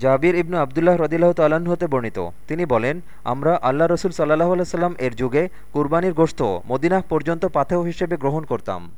জাবির ইবনু আবদুল্লাহ রদিল্লাহ তাল্লাহ্ন হতে বর্ণিত। তিনি বলেন, আমরা আল্লাহ রসুল সাল্লাহ আল্লাহ সাল্লাম এর যুগে কুরবানির গোশত মদিনাহ পর্যন্ত পাথেহ হিসেবে গ্রহণ করতাম।